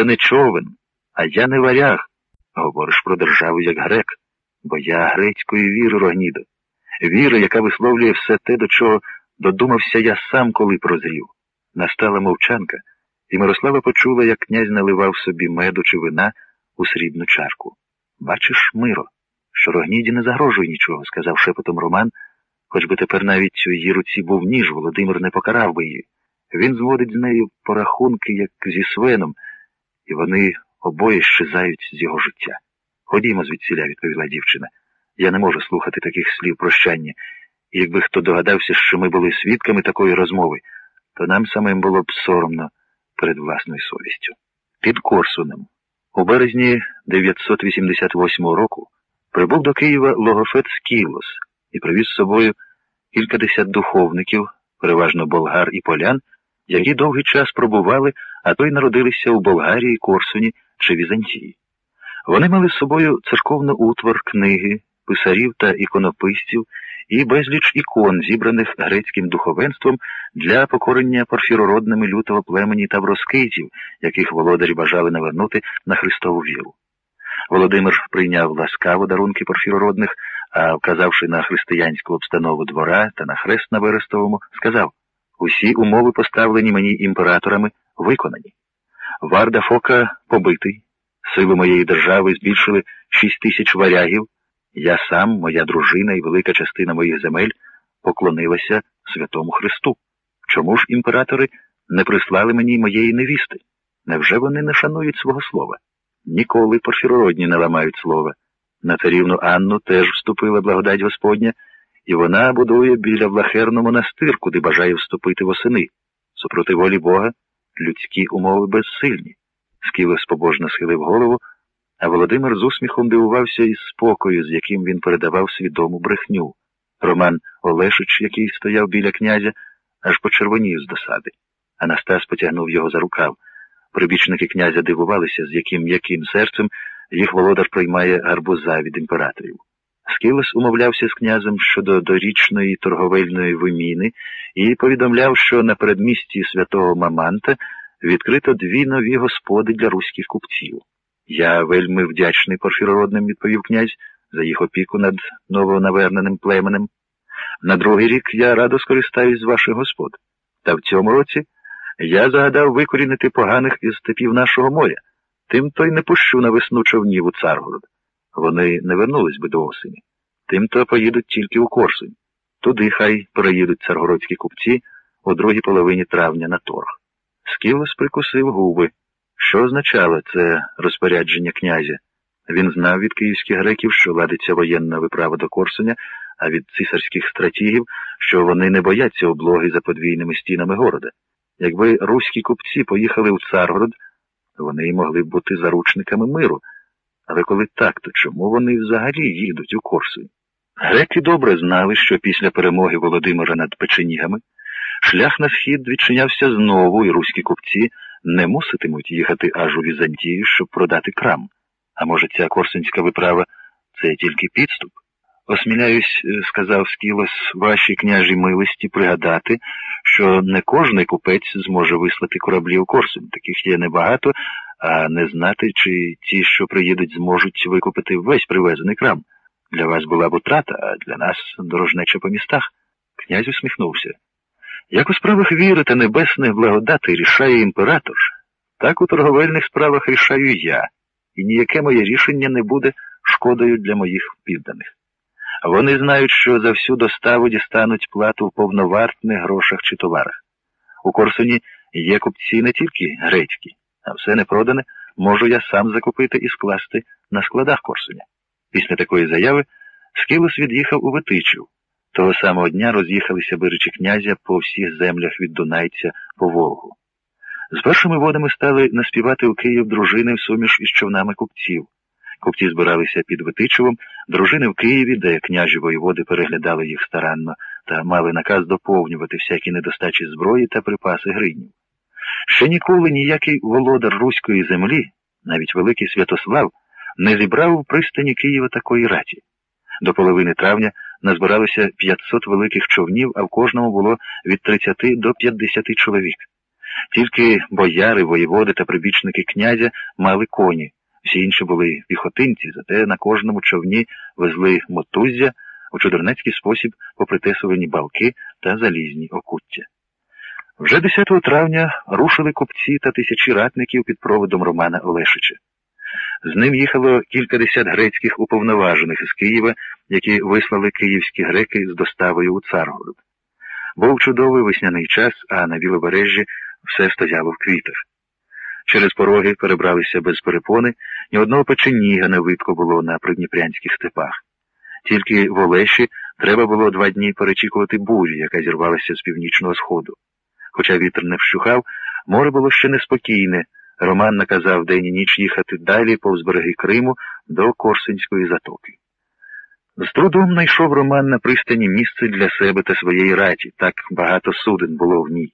це не човен, а я не варяг. Говориш про державу як грек, бо я грецької віри, Рогнідо. Віра, яка висловлює все те, до чого додумався я сам, коли прозрів. Настала мовчанка, і Мирослава почула, як князь наливав собі меду чи вина у срібну чарку. Бачиш, Миро, що Рогніді не загрожує нічого, сказав шепотом Роман, хоч би тепер навіть у її руці був ніж, Володимир не покарав би її. Він зводить з нею порахунки, як зі свеном, і вони обоє щезають з його життя. Ходімо звідсіля, відповіла дівчина. Я не можу слухати таких слів прощання, і якби хто догадався, що ми були свідками такої розмови, то нам самим було б соромно перед власною совістю. Під Корсуном. У березні 988 року прибув до Києва логофет Скілос і привіз з собою кількадесят духовників, переважно болгар і полян, які довгий час пробували, а то й народилися у Болгарії, Корсуні чи Візантії. Вони мали з собою церковну утвар, книги, писарів та іконописців і безліч ікон, зібраних грецьким духовенством для покорення порфірородними лютого племені та броскитів, яких володарі бажали навернути на Христову віру. Володимир прийняв ласкаво дарунки порфірородних, а вказавши на християнську обстанову двора та на хрест на Берестовому, сказав усі умови, поставлені мені імператорами, виконані. Варда Фока побитий, сили моєї держави збільшили шість тисяч варягів. Я сам, моя дружина і велика частина моїх земель поклонилася Святому Христу. Чому ж імператори не прислали мені моєї невісти? Невже вони не шанують свого слова? Ніколи порфірородні не ламають слова. На царівну Анну теж вступила благодать Господня, і вона будує біля влахерну монастир, куди бажає вступити восени. Супроти волі Бога людські умови безсильні. Скілес побожно схилив голову. А Володимир з усміхом дивувався із спокою, з яким він передавав свідому брехню. Роман Олешич, який стояв біля князя, аж почервонів з досади. Анастас потягнув його за рукав. Прибічники князя дивувалися, з яким м'яким серцем їх володар приймає гарбуза від імператорів. Скілес умовлявся з князем щодо дорічної торговельної виміни і повідомляв, що на передмісті святого Маманта відкрито дві нові господи для руських купців. Я вельми вдячний порфірородним, відповів князь, за їх опіку над новонаверненим племенем. На другий рік я радо скористаюсь з ваших господ. Та в цьому році я загадав викорінити поганих із степів нашого моря, тим то й не пущу на весну човнів у Царгород. Вони не вернулись би до осені. Тим то поїдуть тільки у Корсунь. Туди хай переїдуть царгородські купці у другій половині травня на торг. Скілос прикусив губи. Що означало це розпорядження князя? Він знав від київських греків, що ладиться воєнна виправа до Корсуня, а від цисарських стратігів, що вони не бояться облоги за подвійними стінами города. Якби руські купці поїхали у Царгород, вони й могли б бути заручниками миру. Але коли так, то чому вони взагалі їдуть у Корсунь? Греки добре знали, що після перемоги Володимира над печенігами шлях на схід відчинявся знову, і руські купці не муситимуть їхати аж у Візантію, щоб продати крам. А може, ця корсунська виправа це тільки підступ? Осміляюсь, е, сказав Скілос, вашій княжій милості пригадати, що не кожний купець зможе вислати кораблі у Корсунь. Таких є небагато, а не знати, чи ті, що приїдуть, зможуть викупити весь привезений крам. Для вас була б утрата, а для нас дорожнеча по містах. Князь усміхнувся. Як у справах віри та небесних благодати рішає імператор, так у торговельних справах рішаю я, і ніяке моє рішення не буде шкодою для моїх підданих. Вони знають, що за всю доставу дістануть плату в повновартних грошах чи товарах. У Корсуні є купці не тільки грецькі, а все не продане можу я сам закупити і скласти на складах Корсуня. Після такої заяви Скілос від'їхав у Витичів. Того самого дня роз'їхалися биричі князя по всіх землях від Дунайця по Волгу. З першими водами стали наспівати у Київ дружини в суміш із човнами купців. Купці збиралися під Витичевом, дружини в Києві, де княжі воєводи переглядали їх старанно та мали наказ доповнювати всякі недостачі зброї та припаси гринів. Ще ніколи ніякий володар руської землі, навіть Великий Святослав, не зібрав у пристані Києва такої раті. До половини травня назбиралося 500 великих човнів, а в кожному було від 30 до 50 чоловік. Тільки бояри, воєводи та прибічники князя мали коні, всі інші були піхотинці, зате на кожному човні везли мотуззя у чудернацький спосіб попритесувані балки та залізні окуття. Вже 10 травня рушили купці та тисячі ратників під проводом Романа Олешича. З ним їхало кількадесят грецьких уповноважених із Києва, які вислали київські греки з доставою у Царгород. Був чудовий весняний час, а на білобережжі все стояло в квітах. Через пороги перебралися без перепони, ні одного печеніга не видко було на придніпрянських степах. Тільки в Олеші треба було два дні перечікувати бурі, яка зірвалася з північного сходу. Хоча вітер не вщухав, море було ще неспокійне. Роман наказав день і ніч їхати далі повз береги Криму до Корсунської затоки. З трудом знайшов Роман на пристані місце для себе та своєї раті, так багато суден було в ній.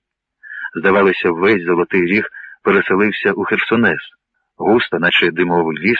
Здавалося, весь золотий ріг переселився у Херсонес. Густо, наче димовий ліс,